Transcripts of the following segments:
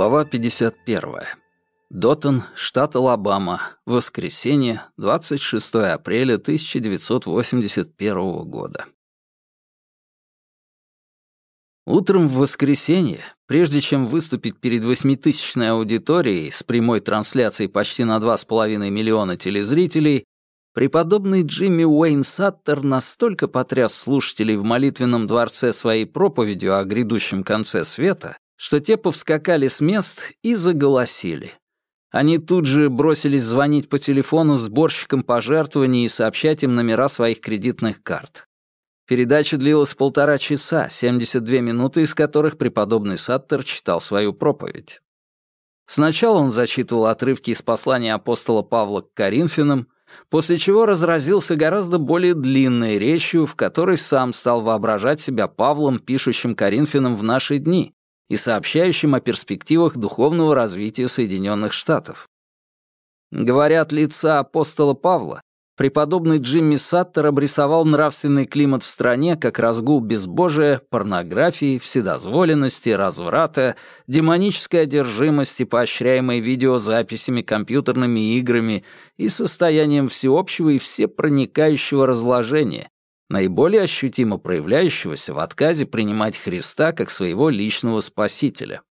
Глава 51. Дотон, штат Алабама. Воскресенье, 26 апреля 1981 года. Утром в воскресенье, прежде чем выступить перед восьмитысячной аудиторией с прямой трансляцией почти на 2,5 миллиона телезрителей, преподобный Джимми Уэйн Саттер настолько потряс слушателей в молитвенном дворце своей проповедью о грядущем конце света, что те повскакали с мест и заголосили. Они тут же бросились звонить по телефону сборщикам пожертвований и сообщать им номера своих кредитных карт. Передача длилась полтора часа, 72 минуты из которых преподобный Саттер читал свою проповедь. Сначала он зачитывал отрывки из послания апостола Павла к Коринфянам, после чего разразился гораздо более длинной речью, в которой сам стал воображать себя Павлом, пишущим Коринфянам в наши дни, и сообщающим о перспективах духовного развития Соединенных Штатов. Говоря от лица апостола Павла, преподобный Джимми Саттер обрисовал нравственный климат в стране как разгул безбожия, порнографии, вседозволенности, разврата, демонической одержимости, поощряемой видеозаписями, компьютерными играми и состоянием всеобщего и всепроникающего разложения, наиболее ощутимо проявляющегося в отказе принимать Христа как своего личного спасителя.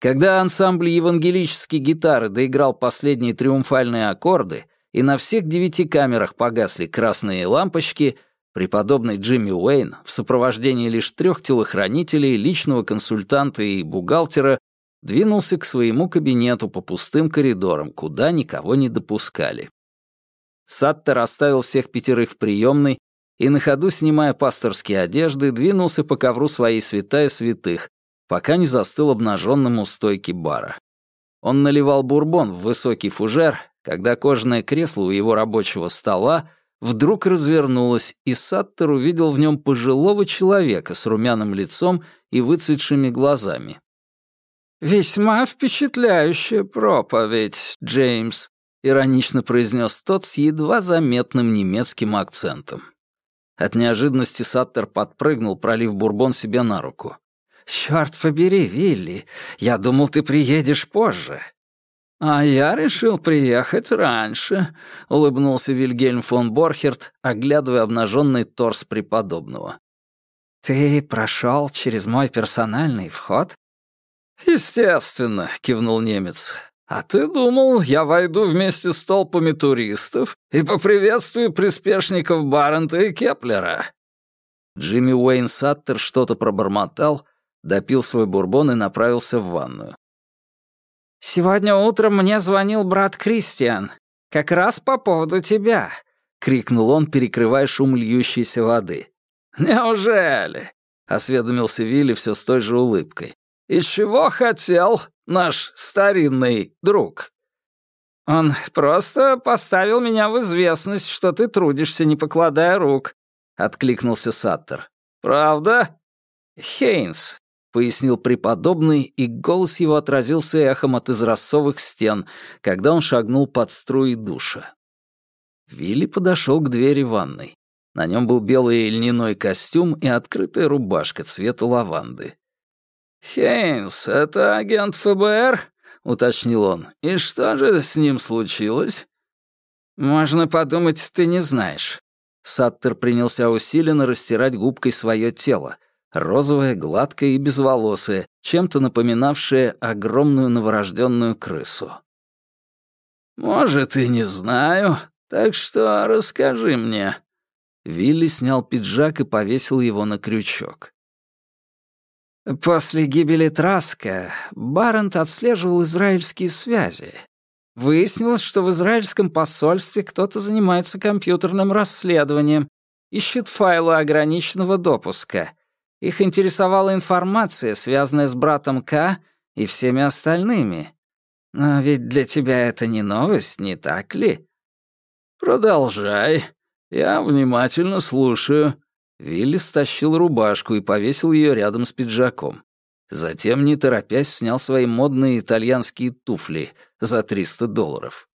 Когда ансамбль евангелической гитары доиграл последние триумфальные аккорды, и на всех девяти камерах погасли красные лампочки, преподобный Джимми Уэйн в сопровождении лишь трех телохранителей, личного консультанта и бухгалтера двинулся к своему кабинету по пустым коридорам, куда никого не допускали. Саттер оставил всех пятерых в приемной и на ходу, снимая пасторские одежды, двинулся по ковру своей святая святых, пока не застыл обнаженным у стойки бара. Он наливал бурбон в высокий фужер, когда кожаное кресло у его рабочего стола вдруг развернулось, и Саттер увидел в нем пожилого человека с румяным лицом и выцветшими глазами. «Весьма впечатляющая проповедь, Джеймс», иронично произнес тот с едва заметным немецким акцентом. От неожиданности Саттер подпрыгнул, пролив бурбон себе на руку. «Чёрт побери, Вилли, я думал, ты приедешь позже». «А я решил приехать раньше», — улыбнулся Вильгельм фон Борхерт, оглядывая обнаженный торс преподобного. «Ты прошел через мой персональный вход?» «Естественно», — кивнул немец. А ты думал, я войду вместе с толпами туристов и поприветствую приспешников Баррента и Кеплера?» Джимми Уэйн Саттер что-то пробормотал, допил свой бурбон и направился в ванную. «Сегодня утром мне звонил брат Кристиан. Как раз по поводу тебя», — крикнул он, перекрывая шум льющейся воды. «Неужели?» — осведомился Вилли все с той же улыбкой. «Из чего хотел?» наш старинный друг?» «Он просто поставил меня в известность, что ты трудишься, не покладая рук», — откликнулся Саттер. «Правда?» «Хейнс», — пояснил преподобный, и голос его отразился эхом от израсцовых стен, когда он шагнул под струи душа. Вилли подошел к двери ванной. На нем был белый льняной костюм и открытая рубашка цвета лаванды. «Хейнс, это агент ФБР?» — уточнил он. «И что же с ним случилось?» «Можно подумать, ты не знаешь». Саттер принялся усиленно растирать губкой свое тело, розовое, гладкое и безволосое, чем-то напоминавшее огромную новорожденную крысу. «Может, и не знаю, так что расскажи мне». Вилли снял пиджак и повесил его на крючок. После гибели Траска Барент отслеживал израильские связи. Выяснилось, что в израильском посольстве кто-то занимается компьютерным расследованием, ищет файлы ограниченного допуска. Их интересовала информация, связанная с братом К и всеми остальными. Но ведь для тебя это не новость, не так ли? Продолжай. Я внимательно слушаю. Вилли стащил рубашку и повесил ее рядом с пиджаком. Затем, не торопясь, снял свои модные итальянские туфли за 300 долларов.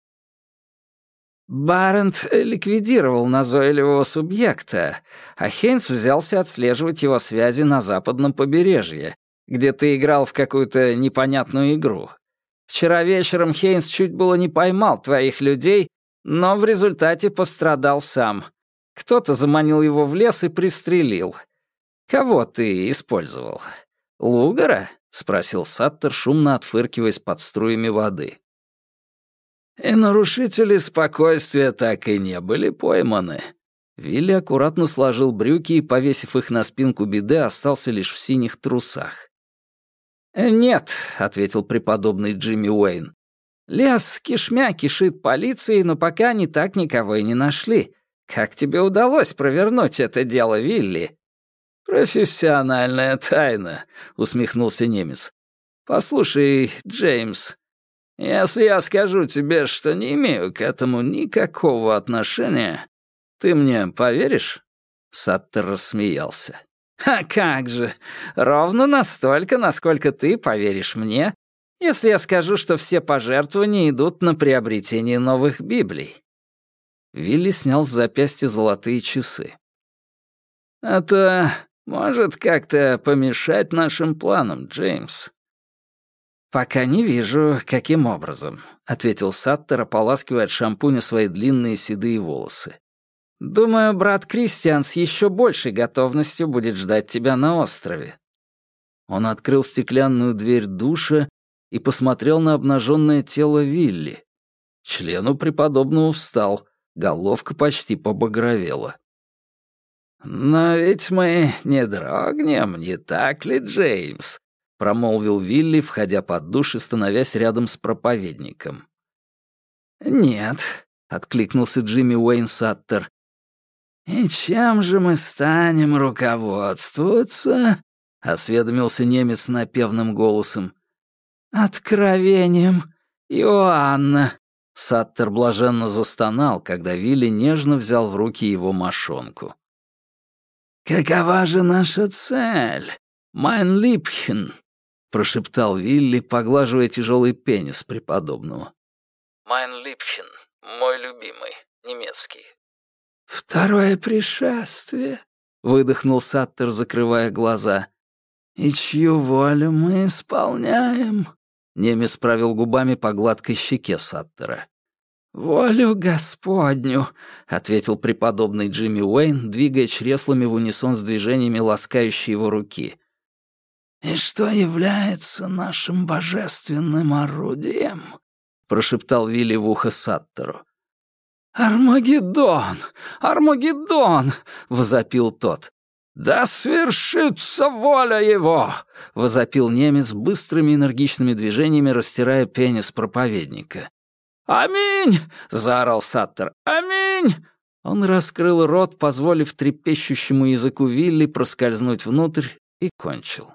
Барент ликвидировал назойливого субъекта, а Хейнс взялся отслеживать его связи на западном побережье, где ты играл в какую-то непонятную игру. Вчера вечером Хейнс чуть было не поймал твоих людей, но в результате пострадал сам. Кто-то заманил его в лес и пристрелил. Кого ты использовал? Лугара? спросил Саттер, шумно отфыркиваясь под струями воды. И нарушители спокойствия так и не были пойманы. Вилли аккуратно сложил брюки и, повесив их на спинку беды, остался лишь в синих трусах. «Нет», — ответил преподобный Джимми Уэйн. «Лес кишмя кишит полицией, но пока они так никого и не нашли. Как тебе удалось провернуть это дело, Вилли?» «Профессиональная тайна», — усмехнулся немец. «Послушай, Джеймс, если я скажу тебе, что не имею к этому никакого отношения, ты мне поверишь?» Саттер рассмеялся. «А как же! Ровно настолько, насколько ты поверишь мне, если я скажу, что все пожертвования идут на приобретение новых Библий». Вилли снял с запястья золотые часы. «Это может как-то помешать нашим планам, Джеймс?» «Пока не вижу, каким образом», — ответил Саттер, ополаскивая от шампуня свои длинные седые волосы. Думаю, брат Кристиан с еще большей готовностью будет ждать тебя на острове». Он открыл стеклянную дверь душа и посмотрел на обнаженное тело Вилли. Члену преподобного встал, головка почти побагровела. «Но ведь мы не дрогнем, не так ли, Джеймс?» — промолвил Вилли, входя под душ и становясь рядом с проповедником. «Нет», — откликнулся Джимми Уэйн Саттер, «И чем же мы станем руководствоваться?» — осведомился немец напевным голосом. «Откровением Иоанна!» Саттер блаженно застонал, когда Вилли нежно взял в руки его мошонку. «Какова же наша цель, mein Liebchen?» — прошептал Вилли, поглаживая тяжелый пенис преподобного. «Mein Liebchen, мой любимый, немецкий, «Второе пришествие», — выдохнул Саттер, закрывая глаза. «И чью волю мы исполняем?» Немец правил губами по гладкой щеке Саттера. «Волю Господню», — ответил преподобный Джимми Уэйн, двигая чреслами в унисон с движениями ласкающей его руки. «И что является нашим божественным орудием?» — прошептал Вилли в ухо Саттеру. «Армагеддон! Армагеддон!» — возопил тот. «Да свершится воля его!» — возопил немец быстрыми энергичными движениями, растирая пенис проповедника. «Аминь!» — заорал Саттер. «Аминь!» Он раскрыл рот, позволив трепещущему языку Вилли проскользнуть внутрь, и кончил.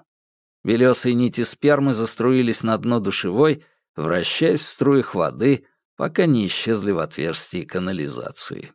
Белесые нити спермы заструились на дно душевой, вращаясь в струях воды — пока не исчезли в отверстии канализации.